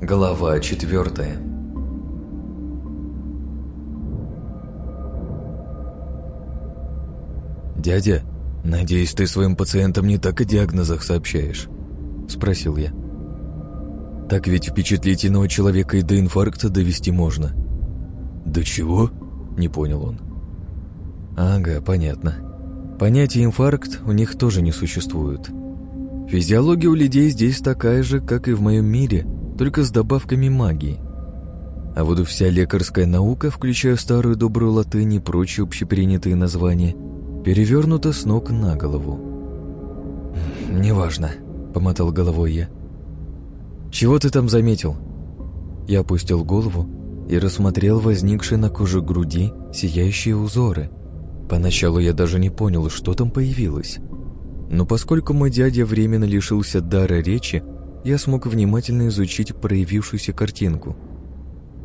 Глава четвертая «Дядя, надеюсь, ты своим пациентам не так о диагнозах сообщаешь?» – спросил я. «Так ведь впечатлительного человека и до инфаркта довести можно». «До чего?» – не понял он. «Ага, понятно. Понятие инфаркт у них тоже не существует. Физиология у людей здесь такая же, как и в моем мире, только с добавками магии. А вот вся лекарская наука, включая старую добрую латынь и прочие общепринятые названия, перевернута с ног на голову. «Неважно», — помотал головой я. «Чего ты там заметил?» Я опустил голову и рассмотрел возникшие на коже груди сияющие узоры. Поначалу я даже не понял, что там появилось. Но поскольку мой дядя временно лишился дара речи, я смог внимательно изучить проявившуюся картинку.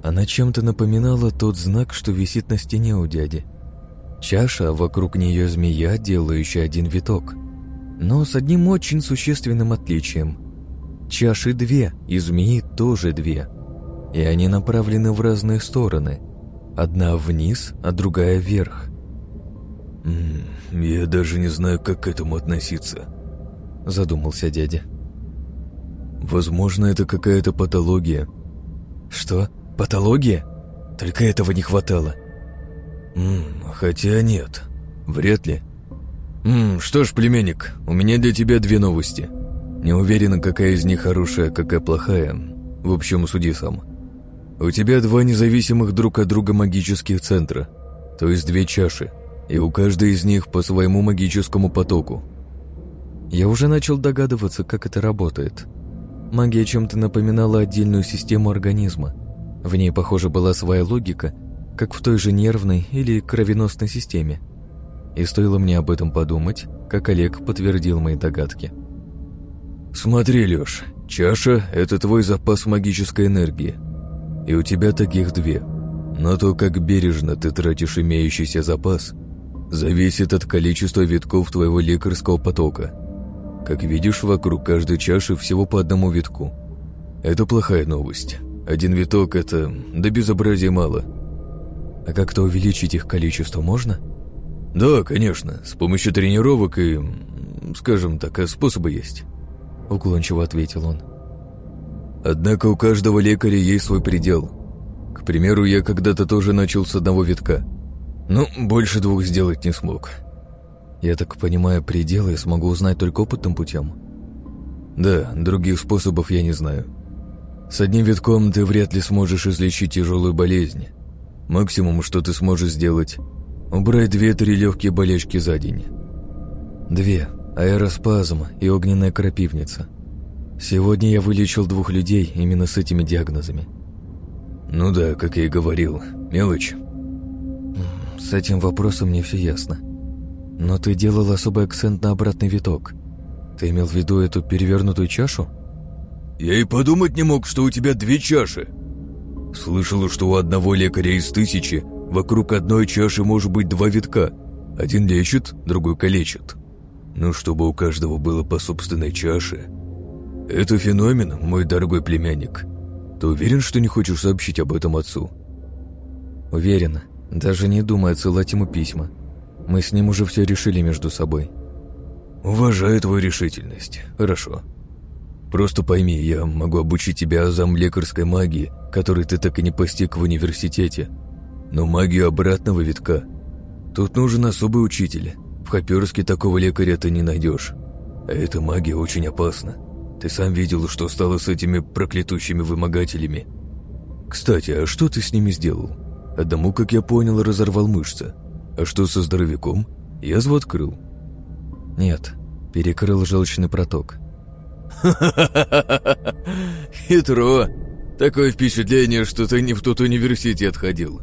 Она чем-то напоминала тот знак, что висит на стене у дяди. Чаша, вокруг нее змея, делающая один виток. Но с одним очень существенным отличием. Чаши две, и змеи тоже две. И они направлены в разные стороны. Одна вниз, а другая вверх. «М -м, «Я даже не знаю, как к этому относиться», — задумался дядя. Возможно, это какая-то патология. Что? Патология? Только этого не хватало. Ммм, хотя нет. Вряд ли. Ммм, что ж, племянник, у меня для тебя две новости. Не уверена, какая из них хорошая, какая плохая. В общем, суди сам. У тебя два независимых друг от друга магических центра, то есть две чаши, и у каждой из них по своему магическому потоку. Я уже начал догадываться, как это работает – Магия чем-то напоминала отдельную систему организма. В ней, похоже, была своя логика, как в той же нервной или кровеносной системе. И стоило мне об этом подумать, как Олег подтвердил мои догадки. «Смотри, Лёш, чаша — это твой запас магической энергии. И у тебя таких две. Но то, как бережно ты тратишь имеющийся запас, зависит от количества витков твоего лекарского потока. Как видишь, вокруг каждой чаши всего по одному витку. Это плохая новость. Один виток — это до безобразия мало. А как-то увеличить их количество можно? Да, конечно, с помощью тренировок и, скажем так, способы есть. Уклончиво ответил он. Однако у каждого лекаря есть свой предел. К примеру, я когда-то тоже начал с одного витка. Но больше двух сделать не смог. Я так понимаю, пределы смогу узнать только опытным путем? Да, других способов я не знаю. С одним витком ты вряд ли сможешь излечить тяжелую болезнь. Максимум, что ты сможешь сделать, убрать две-три легкие болячки за день. Две. Аэроспазм и огненная крапивница. Сегодня я вылечил двух людей именно с этими диагнозами. Ну да, как я и говорил, мелочь. С этим вопросом мне все ясно. Но ты делал особый акцент на обратный виток. Ты имел в виду эту перевернутую чашу? Я и подумать не мог, что у тебя две чаши. Слышал, что у одного лекаря из тысячи вокруг одной чаши может быть два витка. Один лечит, другой калечит. Но чтобы у каждого было по собственной чаше... Это феномен, мой дорогой племянник. Ты уверен, что не хочешь сообщить об этом отцу? Уверен. Даже не думай отсылать ему письма. Мы с ним уже все решили между собой. Уважаю твою решительность. Хорошо. Просто пойми, я могу обучить тебя азам лекарской магии, которой ты так и не постиг в университете. Но магию обратного витка. Тут нужен особый учитель. В Хаперске такого лекаря ты не найдешь. А эта магия очень опасна. Ты сам видел, что стало с этими проклятущими вымогателями. Кстати, а что ты с ними сделал? Одному, как я понял, разорвал мышцы. А что со здоровяком? Язву открыл? Нет, перекрыл желчный проток. Хитро. Такое впечатление, что ты не в тот университет ходил.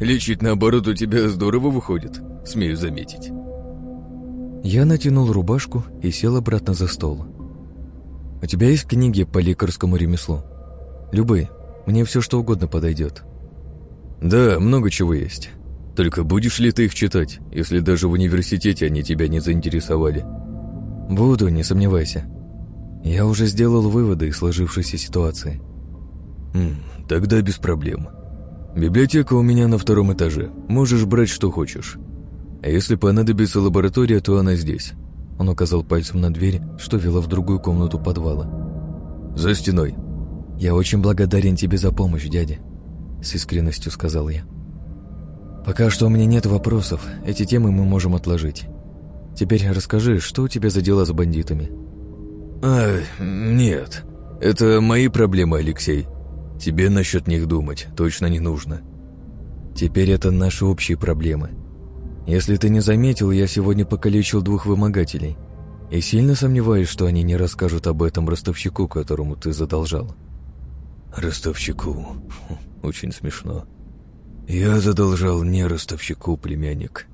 Лечить, наоборот, у тебя здорово выходит, смею заметить. Я натянул рубашку и сел обратно за стол. «У тебя есть книги по лекарскому ремеслу? Любые. Мне все что угодно подойдет». «Да, много чего есть. Только будешь ли ты их читать, если даже в университете они тебя не заинтересовали? Буду, не сомневайся. Я уже сделал выводы из сложившейся ситуации. тогда без проблем. Библиотека у меня на втором этаже. Можешь брать, что хочешь. А если понадобится лаборатория, то она здесь. Он указал пальцем на дверь, что вела в другую комнату подвала. «За стеной». «Я очень благодарен тебе за помощь, дядя», — с искренностью сказал я. «Пока что у меня нет вопросов, эти темы мы можем отложить. Теперь расскажи, что у тебя за дела с бандитами?» «А, нет, это мои проблемы, Алексей. Тебе насчет них думать точно не нужно». «Теперь это наши общие проблемы. Если ты не заметил, я сегодня покалечил двух вымогателей. И сильно сомневаюсь, что они не расскажут об этом ростовщику, которому ты задолжал. Ростовщику? Очень смешно. Я задолжал не ростовщику, племянник.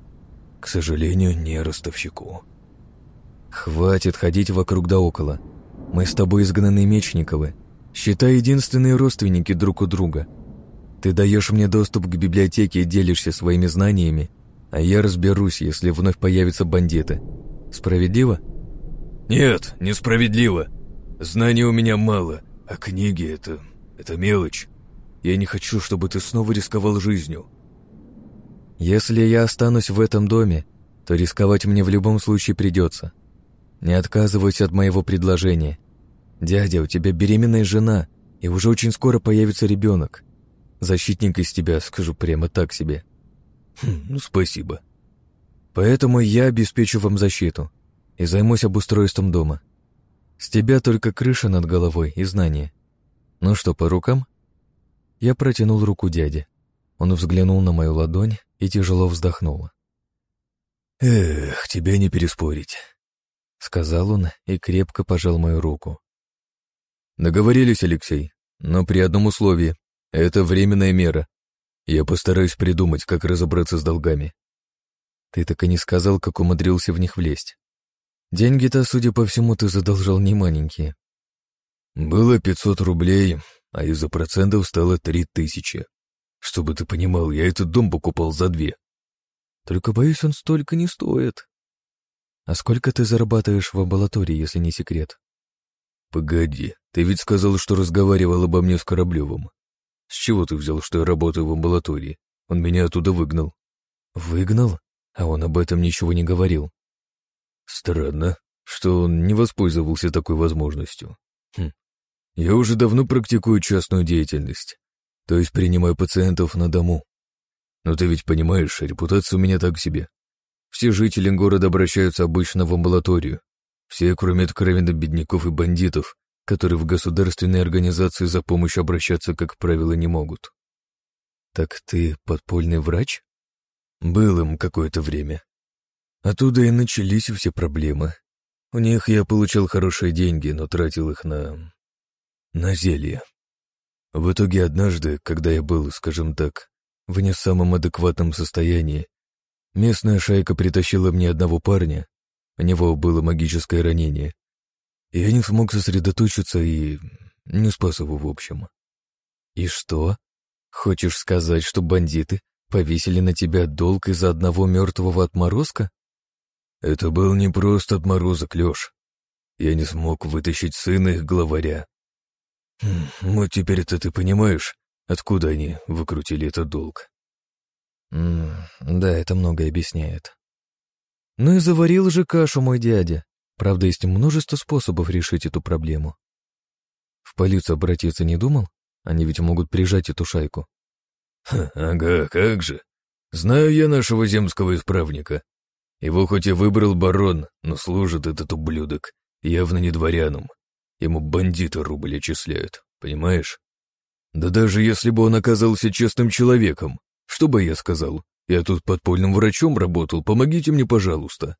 К сожалению, не ростовщику. Хватит ходить вокруг да около. Мы с тобой изгнаны Мечниковы. Считай, единственные родственники друг у друга. Ты даешь мне доступ к библиотеке и делишься своими знаниями, а я разберусь, если вновь появятся бандиты. Справедливо? Нет, несправедливо. Знаний у меня мало, а книги — это... это мелочь. Я не хочу, чтобы ты снова рисковал жизнью. Если я останусь в этом доме, то рисковать мне в любом случае придется. Не отказывайся от моего предложения. Дядя, у тебя беременная жена, и уже очень скоро появится ребенок. Защитник из тебя, скажу прямо так себе. Хм, ну, спасибо. Поэтому я обеспечу вам защиту и займусь обустройством дома. С тебя только крыша над головой и знания. Ну что, по рукам? Я протянул руку дяде. Он взглянул на мою ладонь и тяжело вздохнул. «Эх, тебя не переспорить», — сказал он и крепко пожал мою руку. «Договорились, Алексей, но при одном условии. Это временная мера. Я постараюсь придумать, как разобраться с долгами. Ты так и не сказал, как умудрился в них влезть. Деньги-то, судя по всему, ты задолжал не маленькие. Было пятьсот рублей, а из-за процентов стало три тысячи. Чтобы ты понимал, я этот дом покупал за две. Только, боюсь, он столько не стоит. А сколько ты зарабатываешь в амбулатории, если не секрет? Погоди, ты ведь сказал, что разговаривал обо мне с Кораблевым. С чего ты взял, что я работаю в амбулатории? Он меня оттуда выгнал. Выгнал? А он об этом ничего не говорил. Странно, что он не воспользовался такой возможностью. Хм. Я уже давно практикую частную деятельность, то есть принимаю пациентов на дому. Но ты ведь понимаешь, репутация у меня так себе. Все жители города обращаются обычно в амбулаторию. Все, кроме откровенно бедняков и бандитов, которые в государственные организации за помощью обращаться, как правило, не могут. Так ты подпольный врач? Был им какое-то время. Оттуда и начались все проблемы. У них я получал хорошие деньги, но тратил их на... на зелье. В итоге однажды, когда я был, скажем так, в не самом адекватном состоянии, местная шайка притащила мне одного парня, у него было магическое ранение, я не смог сосредоточиться и не спас его в общем. И что? Хочешь сказать, что бандиты повесили на тебя долг из-за одного мертвого отморозка? Это был не просто отморозок, Лёш. Я не смог вытащить сына их главаря. Вот теперь-то ты понимаешь, откуда они выкрутили этот долг. М да, это многое объясняет. Ну и заварил же кашу мой дядя. Правда, есть множество способов решить эту проблему. В полицию обратиться не думал? Они ведь могут прижать эту шайку. Ха, ага, как же. Знаю я нашего земского исправника. Его хоть и выбрал барон, но служит этот ублюдок явно не дворянам. Ему бандиты рубль отчисляют, понимаешь? Да даже если бы он оказался честным человеком, что бы я сказал? Я тут подпольным врачом работал, помогите мне, пожалуйста.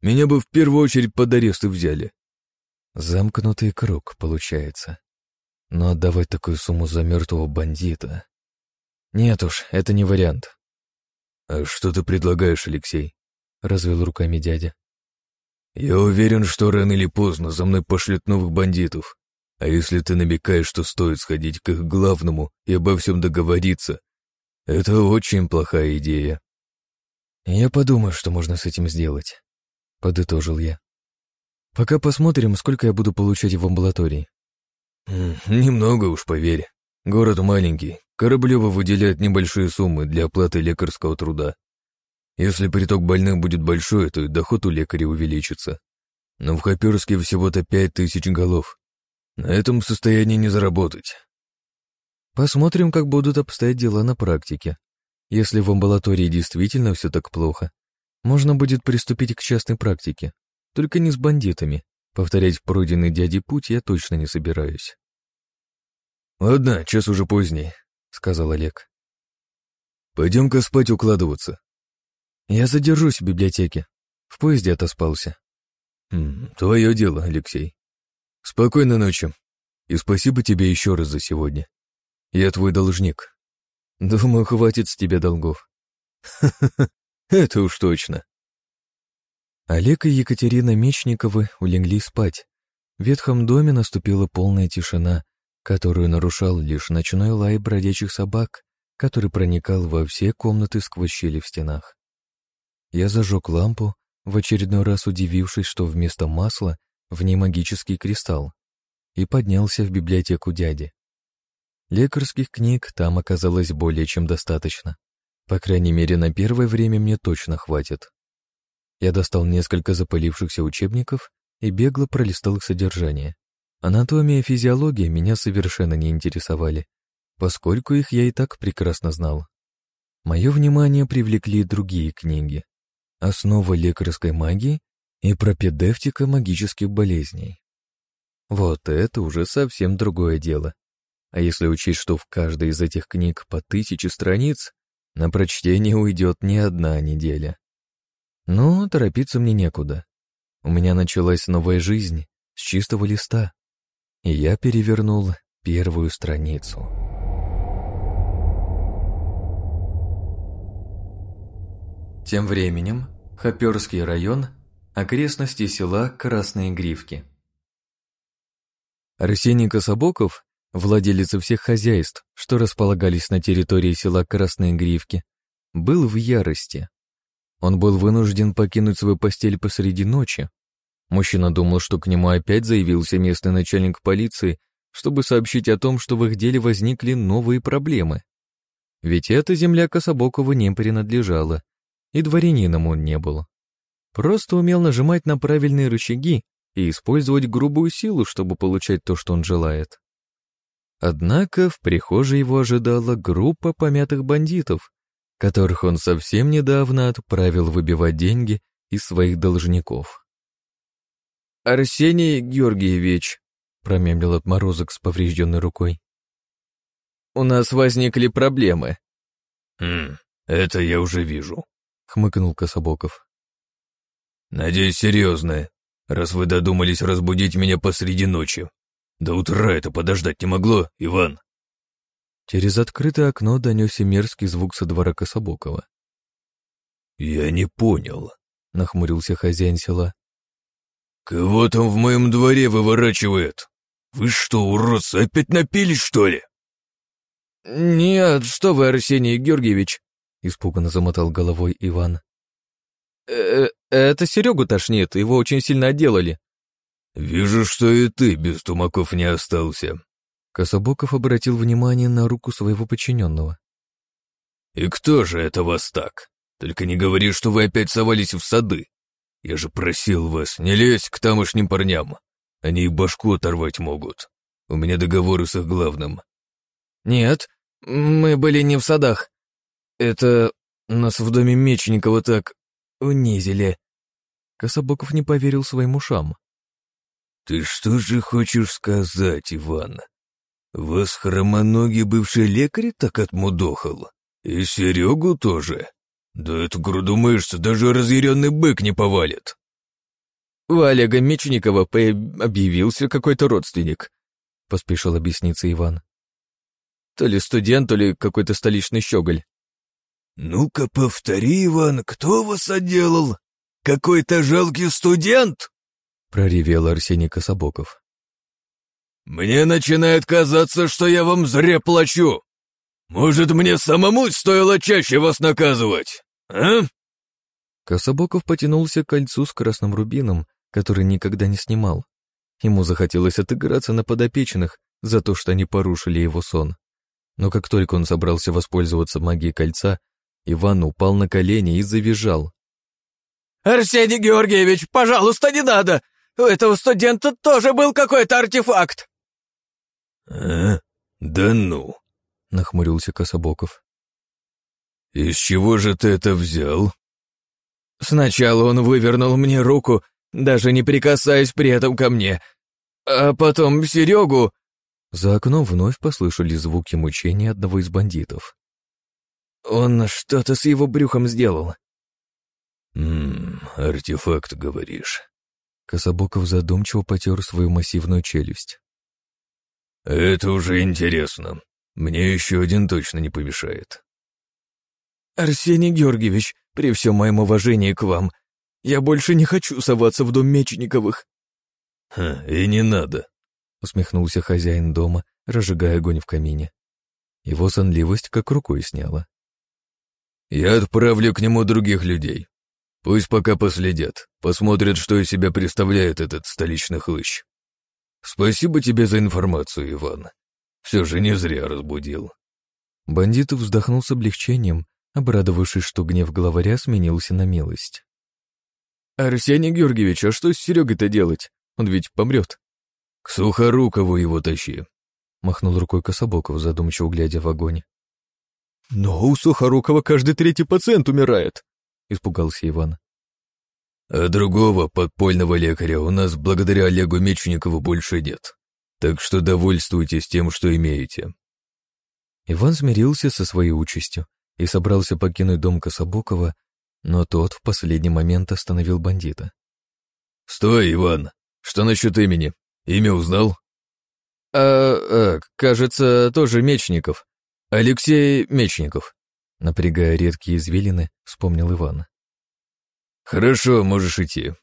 Меня бы в первую очередь под аресты взяли. Замкнутый круг, получается. Но отдавать такую сумму за мертвого бандита... Нет уж, это не вариант. А что ты предлагаешь, Алексей? Развел руками дядя. Я уверен, что рано или поздно за мной пошлют новых бандитов. А если ты намекаешь, что стоит сходить к их главному и обо всем договориться, это очень плохая идея. Я подумаю, что можно с этим сделать. — подытожил я. «Пока посмотрим, сколько я буду получать в амбулатории». «Немного уж, поверь. Город маленький, Кораблева выделяет небольшие суммы для оплаты лекарского труда. Если приток больных будет большой, то и доход у лекаря увеличится. Но в Хоперске всего-то пять тысяч голов. На этом состоянии не заработать. Посмотрим, как будут обстоять дела на практике. Если в амбулатории действительно все так плохо, можно будет приступить к частной практике. Только не с бандитами. Повторять пройденный дяди путь я точно не собираюсь. «Ладно, час уже поздний», — сказал Олег. «Пойдем-ка спать укладываться». «Я задержусь в библиотеке. В поезде отоспался». «Твое дело, Алексей. Спокойной ночи. И спасибо тебе еще раз за сегодня. Я твой должник». «Думаю, хватит с тебя долгов». «Ха-ха-ха, это уж точно». Олег и Екатерина Мечниковы улегли спать. В ветхом доме наступила полная тишина, которую нарушал лишь ночной лай бродячих собак, который проникал во все комнаты сквозь щели в стенах. Я зажег лампу, в очередной раз удивившись, что вместо масла в ней магический кристалл, и поднялся в библиотеку дяди. Лекарских книг там оказалось более чем достаточно. По крайней мере, на первое время мне точно хватит. Я достал несколько запылившихся учебников и бегло пролистал их содержание. Анатомия и физиология меня совершенно не интересовали, поскольку их я и так прекрасно знал. Мое внимание привлекли другие книги. «Основа лекарской магии» и «Пропедевтика магических болезней». Вот это уже совсем другое дело. А если учесть, что в каждой из этих книг по тысяче страниц, на прочтение уйдет не одна неделя. Но торопиться мне некуда. У меня началась новая жизнь с чистого листа и я перевернул первую страницу. Тем временем Хоперский район, окрестности села Красные Гривки. Арсений Кособоков, владелец всех хозяйств, что располагались на территории села Красные Гривки, был в ярости. Он был вынужден покинуть свою постель посреди ночи, Мужчина думал, что к нему опять заявился местный начальник полиции, чтобы сообщить о том, что в их деле возникли новые проблемы. Ведь эта земля Кособокова не принадлежала, и дворянином он не был. Просто умел нажимать на правильные рычаги и использовать грубую силу, чтобы получать то, что он желает. Однако в прихожей его ожидала группа помятых бандитов, которых он совсем недавно отправил выбивать деньги из своих должников. «Арсений Георгиевич», — промямлил отморозок с поврежденной рукой. «У нас возникли проблемы». «Хм, это я уже вижу», — хмыкнул Кособоков. «Надеюсь, серьезное, раз вы додумались разбудить меня посреди ночи. До утра это подождать не могло, Иван». Через открытое окно донесся мерзкий звук со двора Кособокова. «Я не понял», — нахмурился хозяин села. «Кого там в моем дворе выворачивает? Вы что, уродцы, опять напились, что ли?» «Нет, что вы, Арсений Георгиевич!» — испуганно замотал головой Иван. «Э -э «Это Серегу тошнит, его очень сильно отделали». «Вижу, что и ты без тумаков не остался». Кособоков обратил внимание на руку своего подчиненного. «И кто же это вас так? Только не говори, что вы опять совались в сады. Я же просил вас, не лезть к тамошним парням. Они и башку оторвать могут. У меня договоры с их главным». «Нет, мы были не в садах. Это нас в доме Мечникова так унизили». Кособоков не поверил своим ушам. «Ты что же хочешь сказать, Иван? Вас хромоногий бывший лекарь так отмудохал? И Серегу тоже?» Да эту груду мышц даже разъяренный бык не повалит. У Олега Мечникова объявился какой-то родственник, поспешил объясниться Иван. То ли студент, то ли какой-то столичный щеголь. «Ну-ка повтори, Иван, кто вас отделал? Какой-то жалкий студент?» проревел Арсений Кособоков. «Мне начинает казаться, что я вам зря плачу. Может, мне самому стоило чаще вас наказывать?» «А?» Кособоков потянулся к кольцу с красным рубином, который никогда не снимал. Ему захотелось отыграться на подопечных за то, что они порушили его сон. Но как только он собрался воспользоваться магией кольца, Иван упал на колени и завизжал. «Арсений Георгиевич, пожалуйста, не надо! У этого студента тоже был какой-то артефакт!» «А? Да ну!» — нахмурился Кособоков. «Из чего же ты это взял?» «Сначала он вывернул мне руку, даже не прикасаясь при этом ко мне, а потом Серегу...» За окном вновь послышали звуки мучения одного из бандитов. «Он что-то с его брюхом сделал». «Ммм, артефакт, говоришь?» Кособоков задумчиво потер свою массивную челюсть. «Это уже интересно. Мне еще один точно не помешает». «Арсений Георгиевич, при всем моем уважении к вам, я больше не хочу соваться в дом Мечниковых». «Ха, и не надо», — усмехнулся хозяин дома, разжигая огонь в камине. Его сонливость как рукой сняла. «Я отправлю к нему других людей. Пусть пока последят, посмотрят, что из себя представляет этот столичный хлыщ. Спасибо тебе за информацию, Иван. Все же не зря разбудил». Бандит вздохнул с облегчением, обрадовавшись, что гнев главаря сменился на милость. «Арсений Георгиевич, а что с Серегой-то делать? Он ведь помрет». «К Сухорукову его тащи», — махнул рукой Кособоков, задумчиво глядя в огонь. «Но у Сухорукова каждый третий пациент умирает», — испугался Иван. «А другого подпольного лекаря у нас благодаря Олегу Мечникову больше нет. Так что довольствуйтесь тем, что имеете». Иван смирился со своей участью и собрался покинуть дом Кособокова, но тот в последний момент остановил бандита. «Стой, Иван! Что насчет имени? Имя узнал?» «А, а кажется, тоже Мечников. Алексей Мечников», напрягая редкие извилины, вспомнил Иван. «Хорошо, можешь идти».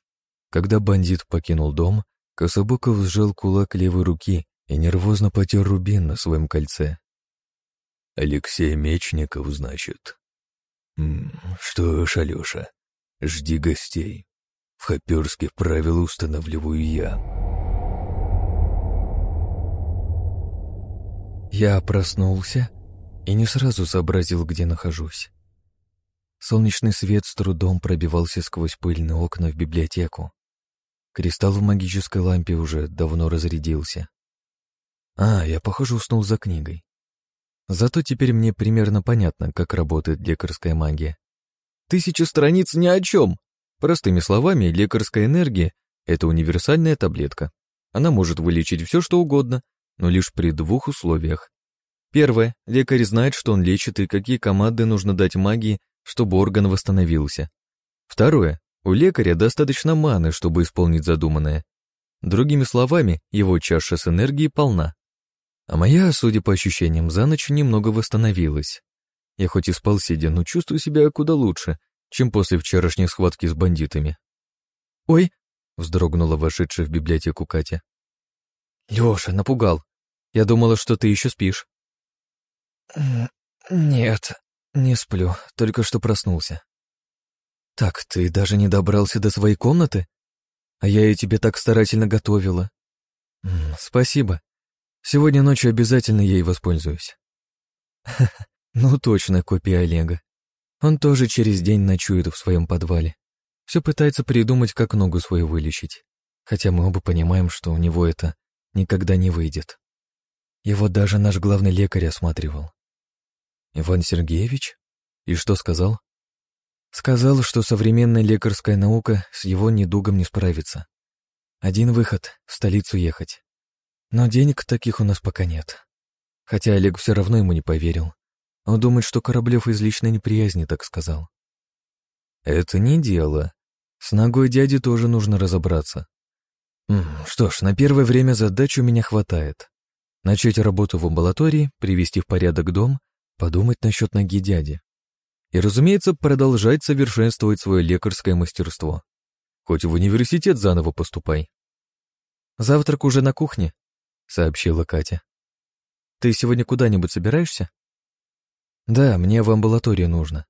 Когда бандит покинул дом, Кособоков сжал кулак левой руки и нервозно потер рубин на своем кольце. «Алексей Мечников, значит?» М -м, «Что ж, Алеша, жди гостей. В Хоперске правила устанавливаю я». Я проснулся и не сразу сообразил, где нахожусь. Солнечный свет с трудом пробивался сквозь пыльные окна в библиотеку. Кристалл в магической лампе уже давно разрядился. А, я, похоже, уснул за книгой. Зато теперь мне примерно понятно, как работает лекарская магия. Тысяча страниц ни о чем. Простыми словами, лекарская энергия — это универсальная таблетка. Она может вылечить все, что угодно, но лишь при двух условиях. Первое. Лекарь знает, что он лечит и какие команды нужно дать магии, чтобы орган восстановился. Второе. У лекаря достаточно маны, чтобы исполнить задуманное. Другими словами, его чаша с энергией полна. А моя, судя по ощущениям, за ночь немного восстановилась. Я хоть и спал сидя, но чувствую себя куда лучше, чем после вчерашней схватки с бандитами. «Ой!» — вздрогнула вошедшая в библиотеку Катя. «Лёша, напугал. Я думала, что ты еще спишь». «Нет, не сплю, только что проснулся». «Так, ты даже не добрался до своей комнаты? А я ее тебе так старательно готовила». «Спасибо. Сегодня ночью обязательно ей воспользуюсь». «Ну, точно копия Олега. Он тоже через день ночует в своем подвале. Все пытается придумать, как ногу свою вылечить. Хотя мы оба понимаем, что у него это никогда не выйдет. Его даже наш главный лекарь осматривал. Иван Сергеевич? И что сказал? Сказал, что современная лекарская наука с его недугом не справится. Один выход — в столицу ехать. Но денег таких у нас пока нет. Хотя Олег все равно ему не поверил. Он думает, что Кораблев из личной неприязни так сказал. Это не дело. С ногой дяди тоже нужно разобраться. Что ж, на первое время задач у меня хватает. Начать работу в амбулатории, привести в порядок дом, подумать насчет ноги дяди. И, разумеется, продолжать совершенствовать свое лекарское мастерство. Хоть в университет заново поступай. «Завтрак уже на кухне», — сообщила Катя. «Ты сегодня куда-нибудь собираешься?» «Да, мне в амбулаторию нужно.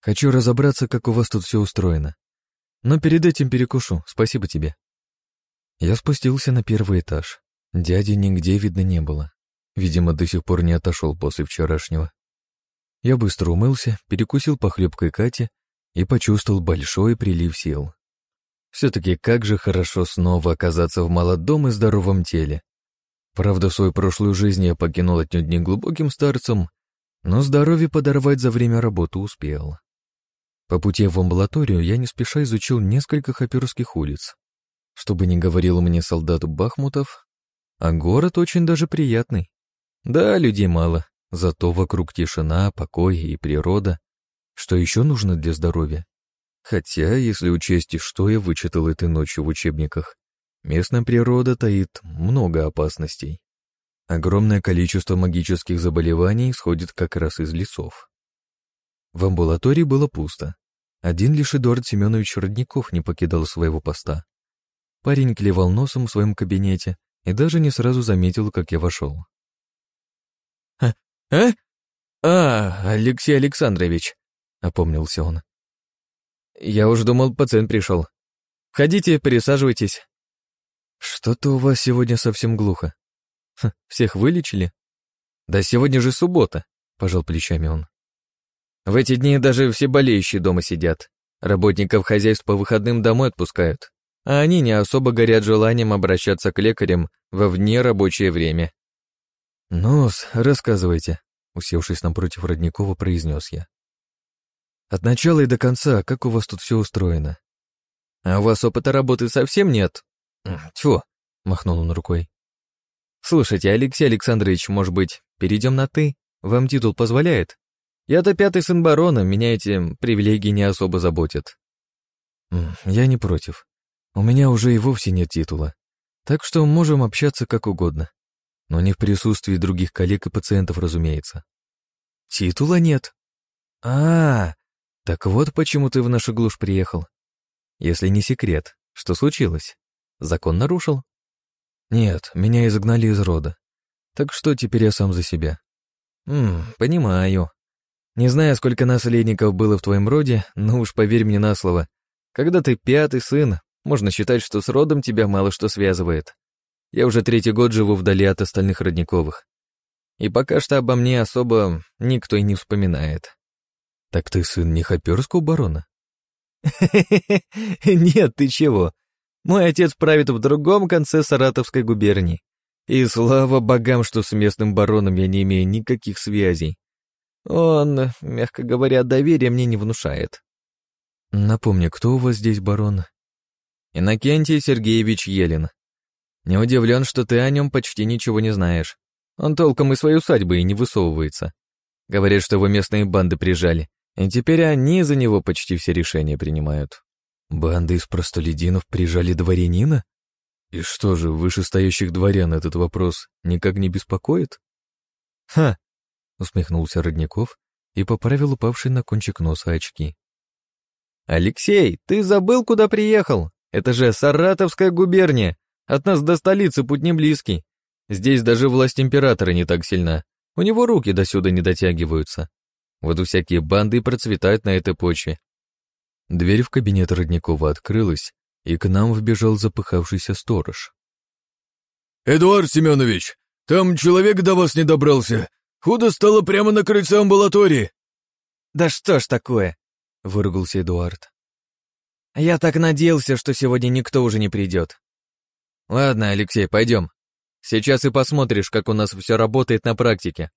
Хочу разобраться, как у вас тут все устроено. Но перед этим перекушу, спасибо тебе». Я спустился на первый этаж. Дяди нигде видно не было. Видимо, до сих пор не отошел после вчерашнего. Я быстро умылся, перекусил похлебкой Кати и почувствовал большой прилив сил. Все-таки как же хорошо снова оказаться в молодом и здоровом теле. Правда, свою прошлую жизнь я покинул отнюдь не глубоким старцем, но здоровье подорвать за время работы успел. По пути в амбулаторию я не спеша изучил несколько хаперских улиц. Чтобы не говорил мне солдат Бахмутов, а город очень даже приятный. Да, людей мало, зато вокруг тишина, покой и природа. Что еще нужно для здоровья? Хотя, если учесть, что я вычитал этой ночью в учебниках, местная природа таит много опасностей. Огромное количество магических заболеваний исходит как раз из лесов. В амбулатории было пусто. Один лишь Эдуард Семенович Родников не покидал своего поста. Парень клевал носом в своем кабинете и даже не сразу заметил, как я вошел. «А? А, Алексей Александрович», — опомнился он. «Я уж думал, пациент пришел. Входите, присаживайтесь». «Что-то у вас сегодня совсем глухо. Ха, всех вылечили?» «Да сегодня же суббота», — пожал плечами он. В эти дни даже все болеющие дома сидят. Работников хозяйств по выходным домой отпускают. А они не особо горят желанием обращаться к лекарям во вне рабочее время. Ну рассказывайте», — усевшись напротив Родникова, произнес я. «От начала и до конца, как у вас тут все устроено?» «А у вас опыта работы совсем нет?» «Тьфу», — махнул он рукой. «Слушайте, Алексей Александрович, может быть, перейдем на «ты»? Вам титул позволяет?» Я-то пятый сын барона, меня эти привилегии не особо заботят. Я не против. У меня уже и вовсе нет титула. Так что можем общаться как угодно. Но не в присутствии других коллег и пациентов, разумеется. Титула нет. А, -а так вот почему ты в нашу глушь приехал. Если не секрет, что случилось? Закон нарушил? Нет, меня изгнали из рода. Так что теперь я сам за себя. М, понимаю. Не знаю, сколько наследников было в твоем роде, но уж поверь мне на слово. Когда ты пятый сын, можно считать, что с родом тебя мало что связывает. Я уже третий год живу вдали от остальных родниковых. И пока что обо мне особо никто и не вспоминает. Так ты сын не Хоперского барона? Нет, ты чего? Мой отец правит в другом конце Саратовской губернии. И слава богам, что с местным бароном я не имею никаких связей. Он, мягко говоря, доверия мне не внушает. Напомни, кто у вас здесь барон? Иннокентий Сергеевич Елин. Не удивлен, что ты о нем почти ничего не знаешь. Он толком и своей усадьбы и не высовывается. Говорят, что его местные банды прижали, и теперь они за него почти все решения принимают. Банды из простолюдинов прижали дворянина? И что же, вышестоящих дворян этот вопрос никак не беспокоит? Ха, усмехнулся Родников и поправил упавший на кончик носа очки. «Алексей, ты забыл, куда приехал? Это же Саратовская губерния. От нас до столицы путь не близкий. Здесь даже власть императора не так сильна. У него руки до сюда не дотягиваются. Вот всякие банды процветают на этой почве». Дверь в кабинет Родникова открылась, и к нам вбежал запыхавшийся сторож. «Эдуард Семенович, там человек до вас не добрался. Худо стало прямо на крыльце амбулатории. Да что ж такое, выругался Эдуард. Я так надеялся, что сегодня никто уже не придет. Ладно, Алексей, пойдем. Сейчас и посмотришь, как у нас все работает на практике.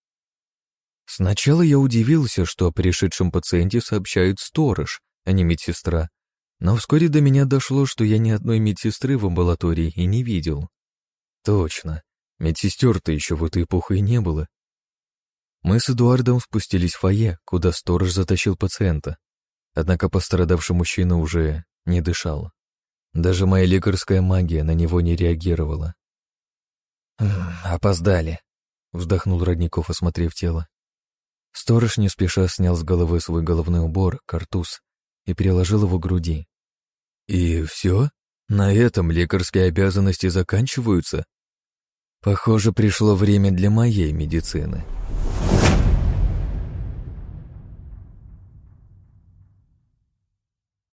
Сначала я удивился, что о пришедшем пациенте сообщают сторож, а не медсестра. Но вскоре до меня дошло, что я ни одной медсестры в амбулатории и не видел. Точно, медсестер-то еще в эту эпоху и не было. Мы с Эдуардом спустились в фойе, куда сторож затащил пациента. Однако пострадавший мужчина уже не дышал. Даже моя лекарская магия на него не реагировала. «Опоздали», — вздохнул Родников, осмотрев тело. Сторож не спеша снял с головы свой головной убор, картуз, и переложил его к груди. «И все? На этом лекарские обязанности заканчиваются?» Похоже, пришло время для моей медицины.